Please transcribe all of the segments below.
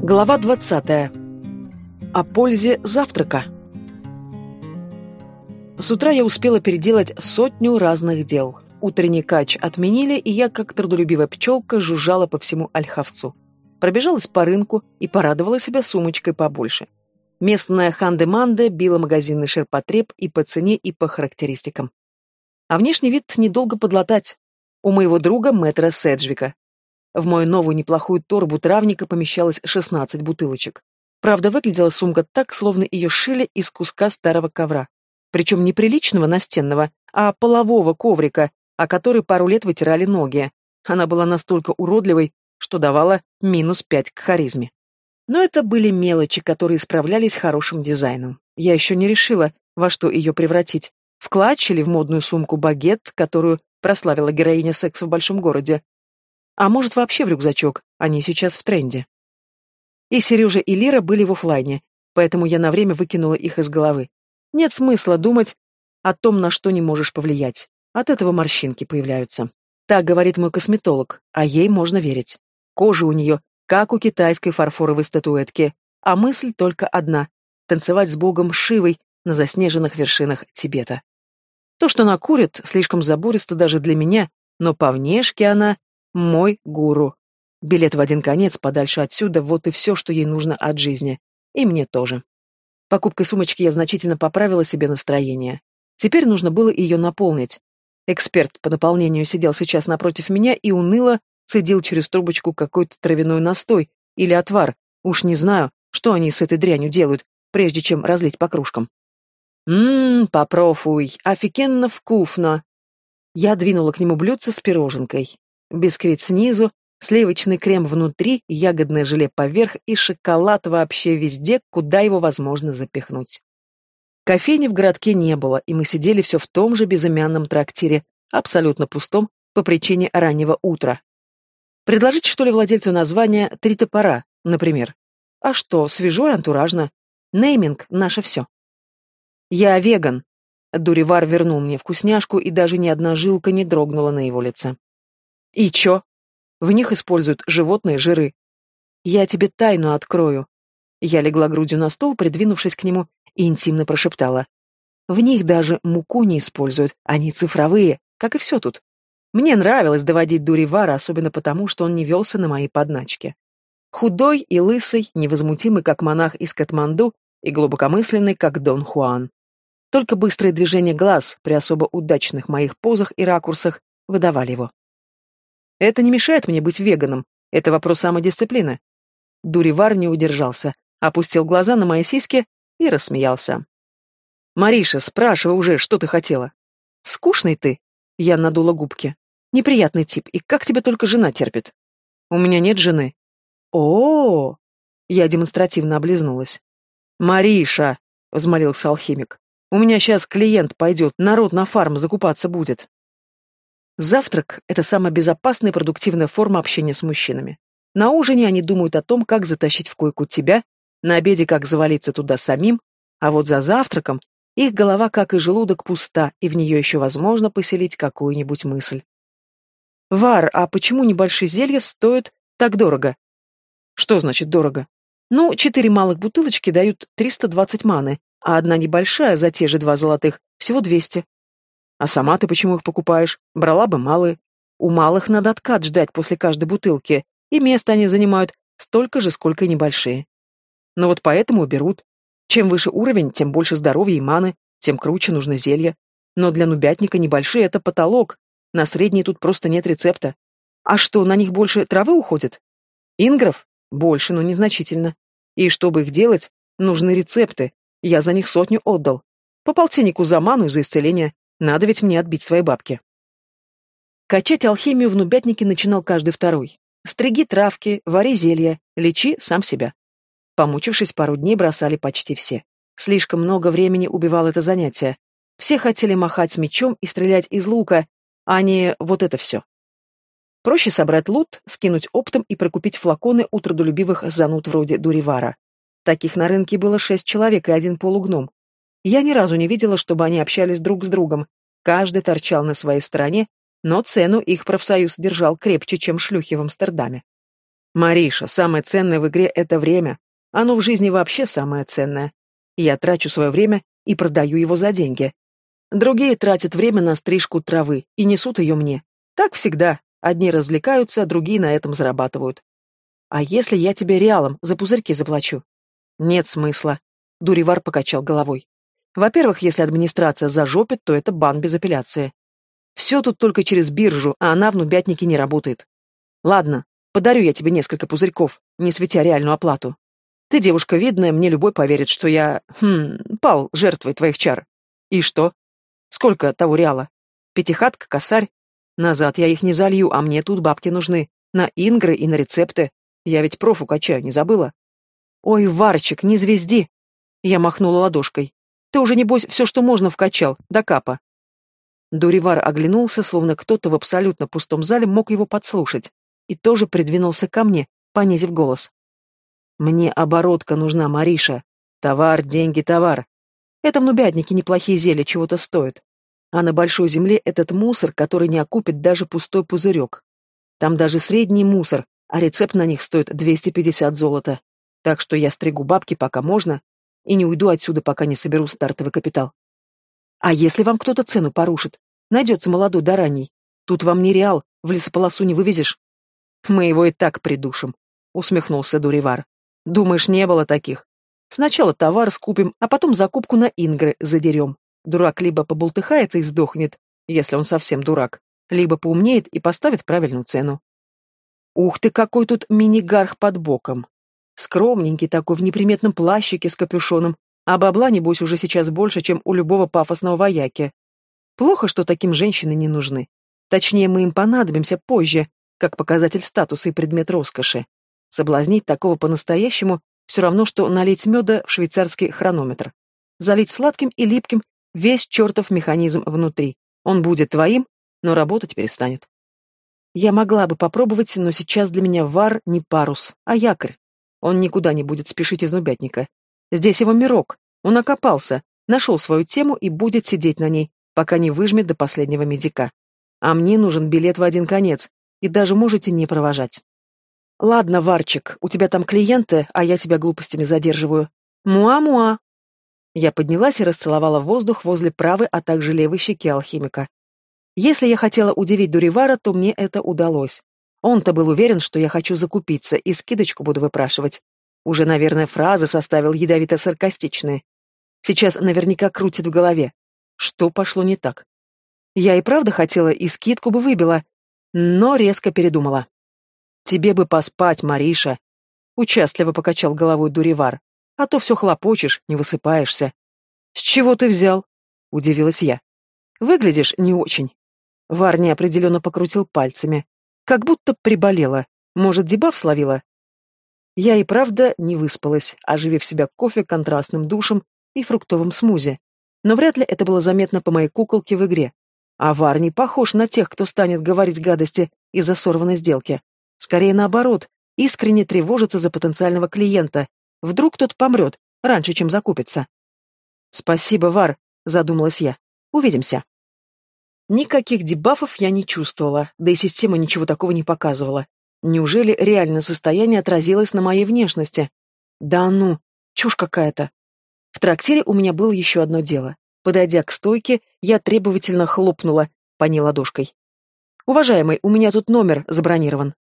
Глава 20. О пользе завтрака. С утра я успела переделать сотню разных дел. Утренний кач отменили, и я, как трудолюбивая пчелка, жужжала по всему Ольховцу. Пробежалась по рынку и порадовала себя сумочкой побольше. Местная ханде-манде била магазинный ширпотреб и по цене, и по характеристикам. А внешний вид недолго подлатать. У моего друга мэтра Седжвика. В мою новую неплохую торбу травника помещалось 16 бутылочек. Правда, выглядела сумка так, словно ее шили из куска старого ковра. Причем не приличного настенного, а полового коврика, о который пару лет вытирали ноги. Она была настолько уродливой, что давала минус пять к харизме. Но это были мелочи, которые справлялись хорошим дизайном. Я еще не решила, во что ее превратить. В клатч или в модную сумку-багет, которую прославила героиня секса в большом городе, а может, вообще в рюкзачок, они сейчас в тренде. И Сережа, и Лира были в офлайне, поэтому я на время выкинула их из головы. Нет смысла думать о том, на что не можешь повлиять. От этого морщинки появляются. Так говорит мой косметолог, а ей можно верить. Кожа у нее, как у китайской фарфоровой статуэтки, а мысль только одна — танцевать с богом Шивой на заснеженных вершинах Тибета. То, что она курит, слишком забористо даже для меня, но по внешке она мой гуру. Билет в один конец, подальше отсюда, вот и все, что ей нужно от жизни. И мне тоже. Покупкой сумочки я значительно поправила себе настроение. Теперь нужно было ее наполнить. Эксперт по наполнению сидел сейчас напротив меня и уныло цедил через трубочку какой-то травяной настой или отвар. Уж не знаю, что они с этой дрянью делают, прежде чем разлить по кружкам. «Ммм, попробуй, офигенно вкусно!» Я двинула к нему блюдце с пироженкой. Бисквит снизу, сливочный крем внутри, ягодное желе поверх и шоколад вообще везде, куда его возможно запихнуть. Кофейни в городке не было, и мы сидели все в том же безымянном трактире, абсолютно пустом, по причине раннего утра. Предложить, что ли, владельцу названия «Три топора», например. А что, свежо и антуражно. Нейминг — наше все. Я веган. Дуривар вернул мне вкусняшку, и даже ни одна жилка не дрогнула на его лице. И чё? В них используют животные жиры. Я тебе тайну открою. Я легла грудью на стол, придвинувшись к нему, и интимно прошептала. В них даже муку не используют, они цифровые, как и все тут. Мне нравилось доводить Дуривара, особенно потому, что он не велся на мои подначки. Худой и лысый, невозмутимый, как монах из Катманду, и глубокомысленный, как Дон Хуан. Только быстрые движения глаз при особо удачных моих позах и ракурсах выдавали его. Это не мешает мне быть веганом. Это вопрос самодисциплины. Дуривар не удержался, опустил глаза на мои сиськи и рассмеялся. «Мариша, спрашивай уже, что ты хотела?» «Скучный ты», — я надула губки. «Неприятный тип, и как тебя только жена терпит?» «У меня нет жены». О, -о, -о, Я демонстративно облизнулась. «Мариша!» — взмолился алхимик. «У меня сейчас клиент пойдет, народ на фарм закупаться будет». Завтрак – это самая безопасная и продуктивная форма общения с мужчинами. На ужине они думают о том, как затащить в койку тебя, на обеде как завалиться туда самим, а вот за завтраком их голова, как и желудок, пуста, и в нее еще возможно поселить какую-нибудь мысль. «Вар, а почему небольшие зелья стоят так дорого?» «Что значит дорого?» «Ну, четыре малых бутылочки дают 320 маны, а одна небольшая за те же два золотых всего 200. А сама ты почему их покупаешь? Брала бы малые. У малых надо откат ждать после каждой бутылки, и место они занимают столько же, сколько и небольшие. Но вот поэтому берут. Чем выше уровень, тем больше здоровья и маны, тем круче нужно зелье. Но для нубятника небольшие — это потолок. На средние тут просто нет рецепта. А что, на них больше травы уходит? Ингров? Больше, но незначительно. И чтобы их делать, нужны рецепты. Я за них сотню отдал. По полтиннику за ману и за исцеление. Надо ведь мне отбить свои бабки. Качать алхимию в нубятнике начинал каждый второй. Стриги травки, вари зелья, лечи сам себя. Помучившись пару дней, бросали почти все. Слишком много времени убивало это занятие. Все хотели махать мечом и стрелять из лука, а не вот это все. Проще собрать лут, скинуть оптом и прокупить флаконы у трудолюбивых зануд вроде Дуривара. Таких на рынке было шесть человек и один полугном. Я ни разу не видела, чтобы они общались друг с другом. Каждый торчал на своей стороне, но цену их профсоюз держал крепче, чем шлюхи в Амстердаме. Мариша, самое ценное в игре — это время. Оно в жизни вообще самое ценное. Я трачу свое время и продаю его за деньги. Другие тратят время на стрижку травы и несут ее мне. Так всегда. Одни развлекаются, другие на этом зарабатывают. А если я тебе реалом за пузырьки заплачу? Нет смысла. Дуривар покачал головой. Во-первых, если администрация зажопит, то это бан без апелляции. Все тут только через биржу, а она в нубятнике не работает. Ладно, подарю я тебе несколько пузырьков, не светя реальную оплату. Ты девушка видная, мне любой поверит, что я, хм, пал жертвой твоих чар. И что? Сколько того реала? Пятихатка, косарь? Назад я их не залью, а мне тут бабки нужны. На ингры и на рецепты. Я ведь профу качаю, не забыла? Ой, Варчик, не звезди. Я махнула ладошкой. Ты уже, небось, все, что можно, вкачал, до капа. Дуривар оглянулся, словно кто-то в абсолютно пустом зале мог его подслушать, и тоже придвинулся ко мне, понизив голос. «Мне оборотка нужна, Мариша. Товар, деньги, товар. Это в нубятнике неплохие зелья чего-то стоят. А на большой земле этот мусор, который не окупит даже пустой пузырек. Там даже средний мусор, а рецепт на них стоит 250 золота. Так что я стригу бабки, пока можно, и не уйду отсюда, пока не соберу стартовый капитал. А если вам кто-то цену порушит? Найдется молодой да ранний. Тут вам не реал, в лесополосу не вывезешь. Мы его и так придушим, усмехнулся Дуривар. Думаешь, не было таких? Сначала товар скупим, а потом закупку на ингры задерем. Дурак либо побултыхается и сдохнет, если он совсем дурак, либо поумнеет и поставит правильную цену. Ух ты, какой тут мини-гарх под боком. Скромненький такой, в неприметном плащике с капюшоном, а бабла, небось, уже сейчас больше, чем у любого пафосного вояки. Плохо, что таким женщины не нужны. Точнее, мы им понадобимся позже, как показатель статуса и предмет роскоши. Соблазнить такого по-настоящему все равно, что налить меда в швейцарский хронометр. Залить сладким и липким весь чертов механизм внутри. Он будет твоим, но работать перестанет. Я могла бы попробовать, но сейчас для меня вар не парус, а якорь. Он никуда не будет спешить из нубятника. Здесь его мирок. Он окопался, нашел свою тему и будет сидеть на ней, пока не выжмет до последнего медика. А мне нужен билет в один конец, и даже можете не провожать. «Ладно, Варчик, у тебя там клиенты, а я тебя глупостями задерживаю. Муа-муа!» Я поднялась и расцеловала воздух возле правой, а также левой щеки алхимика. Если я хотела удивить Дуривара, то мне это удалось. Он-то был уверен, что я хочу закупиться и скидочку буду выпрашивать. Уже, наверное, фразы составил ядовито-саркастичные. Сейчас наверняка крутит в голове. Что пошло не так? Я и правда хотела, и скидку бы выбила, но резко передумала. «Тебе бы поспать, Мариша!» Участливо покачал головой Дуривар. «А то все хлопочешь, не высыпаешься». «С чего ты взял?» — удивилась я. «Выглядишь не очень». Вар неопределенно покрутил пальцами. Как будто приболела. Может, дебаф словила? Я и правда не выспалась, оживив себя кофе, контрастным душем и фруктовым смузи. Но вряд ли это было заметно по моей куколке в игре. А Вар не похож на тех, кто станет говорить гадости из-за сорванной сделки. Скорее наоборот, искренне тревожится за потенциального клиента. Вдруг тот помрет, раньше, чем закупится. «Спасибо, Вар», — задумалась я. «Увидимся». Никаких дебафов я не чувствовала, да и система ничего такого не показывала. Неужели реально состояние отразилось на моей внешности? Да ну, чушь какая-то. В трактире у меня было еще одно дело. Подойдя к стойке, я требовательно хлопнула по ней ладошкой. «Уважаемый, у меня тут номер забронирован».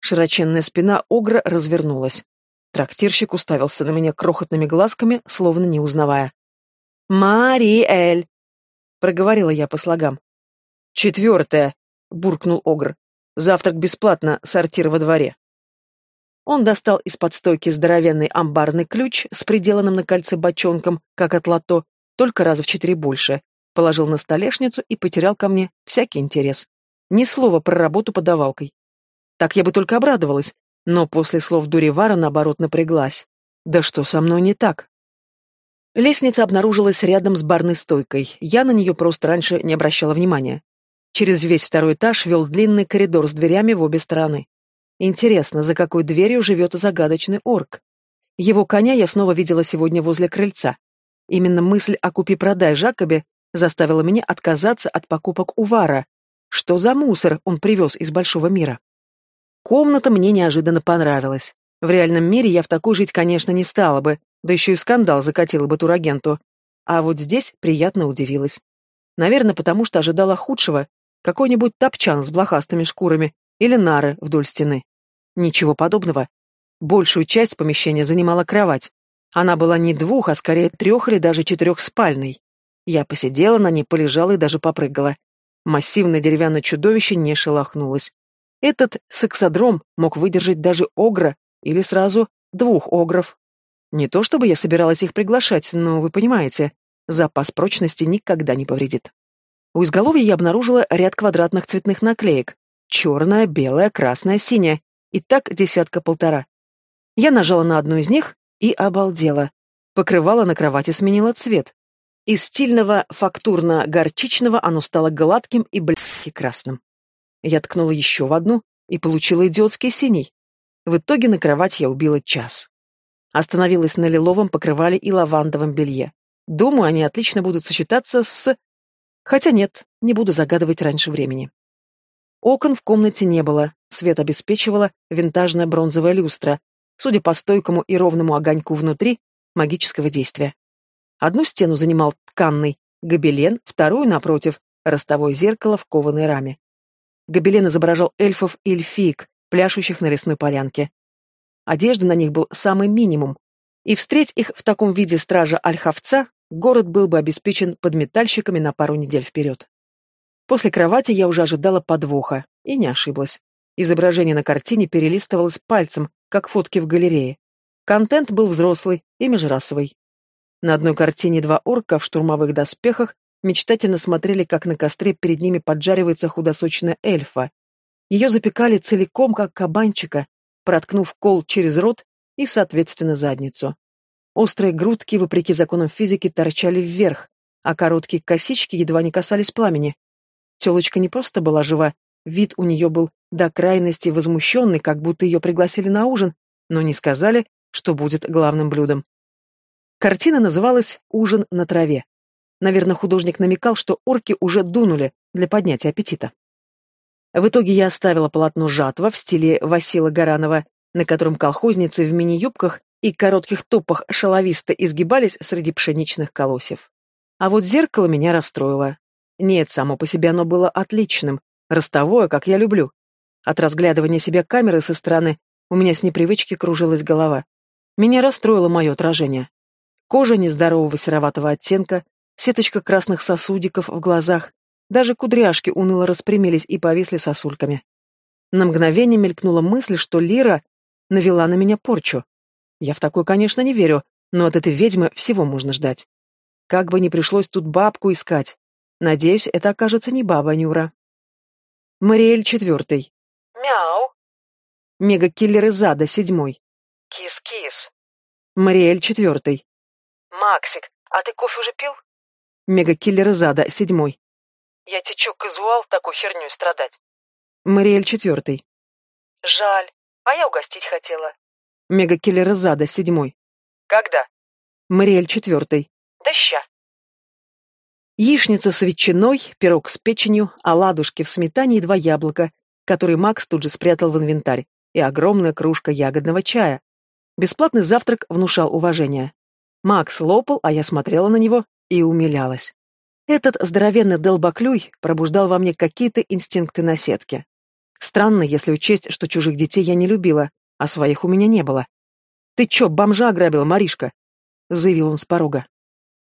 Широченная спина Огра развернулась. Трактирщик уставился на меня крохотными глазками, словно не узнавая. «Мариэль!» — проговорила я по слогам. «Четвертое!» — буркнул Огр. «Завтрак бесплатно, сортир во дворе». Он достал из-под стойки здоровенный амбарный ключ с приделанным на кольце бочонком, как от лото, только раза в четыре больше, положил на столешницу и потерял ко мне всякий интерес. Ни слова про работу подавалкой. Так я бы только обрадовалась, но после слов Дуривара, наоборот, напряглась. Да что со мной не так? Лестница обнаружилась рядом с барной стойкой. Я на нее просто раньше не обращала внимания. Через весь второй этаж вел длинный коридор с дверями в обе стороны. Интересно, за какой дверью живет загадочный орк? Его коня я снова видела сегодня возле крыльца. Именно мысль о купи-продай Жакобе заставила меня отказаться от покупок у Вара. Что за мусор он привез из большого мира? Комната мне неожиданно понравилась. В реальном мире я в такой жить, конечно, не стала бы, да еще и скандал закатила бы турагенту. А вот здесь приятно удивилась. Наверное, потому что ожидала худшего, какой-нибудь топчан с блохастыми шкурами или нары вдоль стены. Ничего подобного. Большую часть помещения занимала кровать. Она была не двух, а скорее трех или даже четырехспальной. Я посидела на ней, полежала и даже попрыгала. Массивное деревянное чудовище не шелохнулось. Этот сексодром мог выдержать даже огра или сразу двух огров. Не то чтобы я собиралась их приглашать, но вы понимаете, запас прочности никогда не повредит. У изголовья я обнаружила ряд квадратных цветных наклеек. Черная, белая, красная, синяя. И так десятка-полтора. Я нажала на одну из них и обалдела. Покрывало на кровати сменило цвет. Из стильного фактурно-горчичного оно стало гладким и, блядь, красным. Я ткнула еще в одну и получила идиотский синий. В итоге на кровать я убила час. Остановилась на лиловом покрывале и лавандовом белье. Думаю, они отлично будут сочетаться с... Хотя нет, не буду загадывать раньше времени. Окон в комнате не было, свет обеспечивала винтажная бронзовая люстра, судя по стойкому и ровному огоньку внутри, магического действия. Одну стену занимал тканный гобелен, вторую, напротив, ростовое зеркало в кованой раме. Гобелен изображал эльфов и эльфиек, пляшущих на лесной полянке. Одежда на них был самый минимум, и встреть их в таком виде стража Альховца, город был бы обеспечен подметальщиками на пару недель вперед. После кровати я уже ожидала подвоха, и не ошиблась. Изображение на картине перелистывалось пальцем, как фотки в галерее. Контент был взрослый и межрасовый. На одной картине два орка в штурмовых доспехах мечтательно смотрели, как на костре перед ними поджаривается худосочная эльфа. Ее запекали целиком, как кабанчика, проткнув кол через рот и, соответственно, задницу. Острые грудки, вопреки законам физики, торчали вверх, а короткие косички едва не касались пламени. Телочка не просто была жива, вид у нее был до крайности возмущенный, как будто ее пригласили на ужин, но не сказали, что будет главным блюдом. Картина называлась «Ужин на траве». Наверное, художник намекал, что орки уже дунули для поднятия аппетита. В итоге я оставила полотно жатва в стиле Васила Гаранова, на котором колхозницы в мини-юбках и коротких топах шаловисто изгибались среди пшеничных колосьев. А вот зеркало меня расстроило. Нет, само по себе оно было отличным, ростовое, как я люблю. От разглядывания себя камеры со стороны у меня с непривычки кружилась голова. Меня расстроило мое отражение. Кожа нездорового сероватого оттенка, сеточка красных сосудиков в глазах, даже кудряшки уныло распрямились и повисли сосульками. На мгновение мелькнула мысль, что Лира навела на меня порчу. Я в такое, конечно, не верю, но от этой ведьмы всего можно ждать. Как бы не пришлось тут бабку искать. Надеюсь, это окажется не баба Нюра. Мариэль четвертый. Мяу. Мега-киллер из ада седьмой. Кис-кис. Мариэль четвертый. Максик, а ты кофе уже пил? Мега-киллер из ада седьмой. Я те чё, казуал, такой хернёй страдать. Мариэль четвертый. Жаль, а я угостить хотела. Мега-киллер из ада седьмой. Когда? Мариэль четвертый. Да ща. Яичница с ветчиной, пирог с печенью, оладушки в сметане и два яблока, которые Макс тут же спрятал в инвентарь, и огромная кружка ягодного чая. Бесплатный завтрак внушал уважение. Макс лопал, а я смотрела на него и умилялась. Этот здоровенный долбоклюй пробуждал во мне какие-то инстинкты наседки. Странно, если учесть, что чужих детей я не любила, а своих у меня не было. «Ты чё, бомжа ограбила, Маришка?» — заявил он с порога.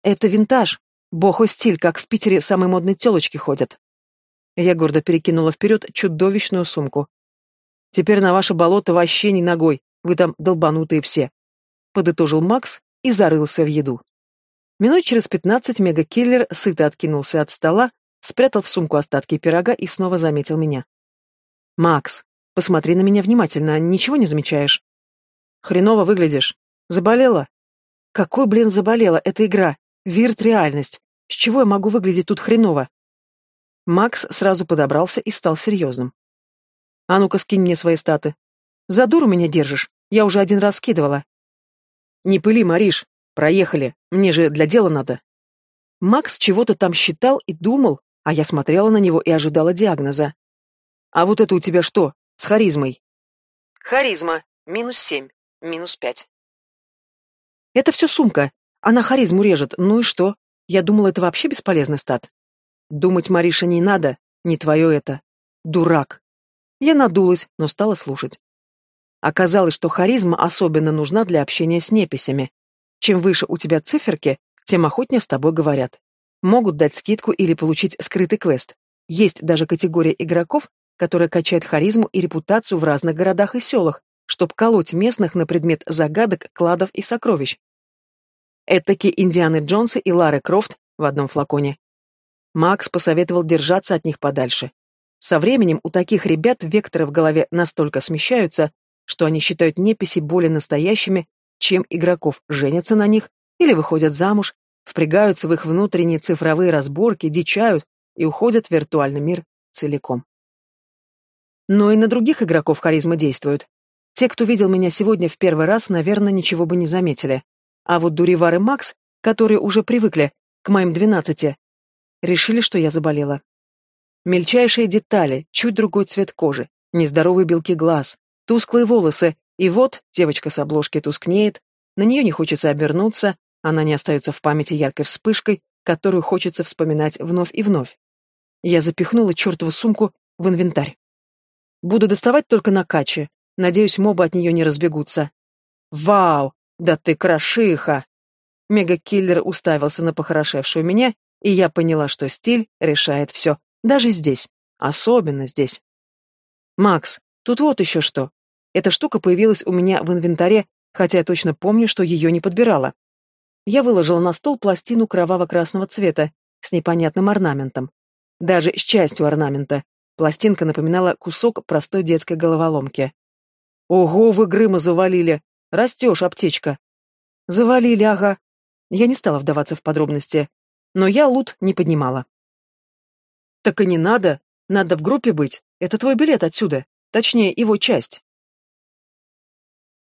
«Это винтаж. Боху стиль, как в Питере самые модные тёлочки ходят». Я гордо перекинула вперед чудовищную сумку. «Теперь на ваше болото вообще ни ногой, вы там долбанутые все», — подытожил Макс и зарылся в еду. Минут через пятнадцать мегакиллер сыто откинулся от стола, спрятал в сумку остатки пирога и снова заметил меня. «Макс, посмотри на меня внимательно, ничего не замечаешь?» «Хреново выглядишь. Заболела?» «Какой, блин, заболела? Это игра. Вирт-реальность. С чего я могу выглядеть тут хреново?» Макс сразу подобрался и стал серьезным. «А ну-ка, скинь мне свои статы. За дуру меня держишь. Я уже один раз скидывала». «Не пыли, Мариш. Проехали. Мне же для дела надо». Макс чего-то там считал и думал, а я смотрела на него и ожидала диагноза. «А вот это у тебя что? С харизмой?» Харизма. Минус семь. Минус пять. Это все сумка. Она харизму режет. Ну и что? Я думала, это вообще бесполезный стат. Думать, Мариша, не надо. Не твое это. Дурак. Я надулась, но стала слушать. Оказалось, что харизма особенно нужна для общения с неписями. Чем выше у тебя циферки, тем охотнее с тобой говорят. Могут дать скидку или получить скрытый квест. Есть даже категория игроков, которая качает харизму и репутацию в разных городах и селах, чтоб колоть местных на предмет загадок, кладов и сокровищ. Этаки Индианы Джонсы и Лары Крофт в одном флаконе. Макс посоветовал держаться от них подальше. Со временем у таких ребят векторы в голове настолько смещаются, что они считают неписи более настоящими, чем игроков, женятся на них или выходят замуж, впрягаются в их внутренние цифровые разборки, дичают и уходят в виртуальный мир целиком. Но и на других игроков харизма действует. Те, кто видел меня сегодня в первый раз, наверное, ничего бы не заметили. А вот Дуривар и Макс, которые уже привыкли к моим двенадцати, решили, что я заболела. Мельчайшие детали, чуть другой цвет кожи, нездоровые белки глаз, тусклые волосы, и вот девочка с обложки тускнеет, на нее не хочется обернуться, она не остается в памяти яркой вспышкой, которую хочется вспоминать вновь и вновь. Я запихнула чертову сумку в инвентарь. Буду доставать только на каче. Надеюсь, мобы от нее не разбегутся. Вау! Да ты крошиха! Мега-киллер уставился на похорошевшую меня, и я поняла, что стиль решает все. Даже здесь. Особенно здесь. Макс, тут вот еще что. Эта штука появилась у меня в инвентаре, хотя я точно помню, что ее не подбирала. Я выложила на стол пластину кроваво-красного цвета с непонятным орнаментом. Даже с частью орнамента. Пластинка напоминала кусок простой детской головоломки. «Ого, вы Грыма завалили! Растешь, аптечка!» «Завалили, ага!» Я не стала вдаваться в подробности, но я лут не поднимала. «Так и не надо. Надо в группе быть. Это твой билет отсюда. Точнее, его часть».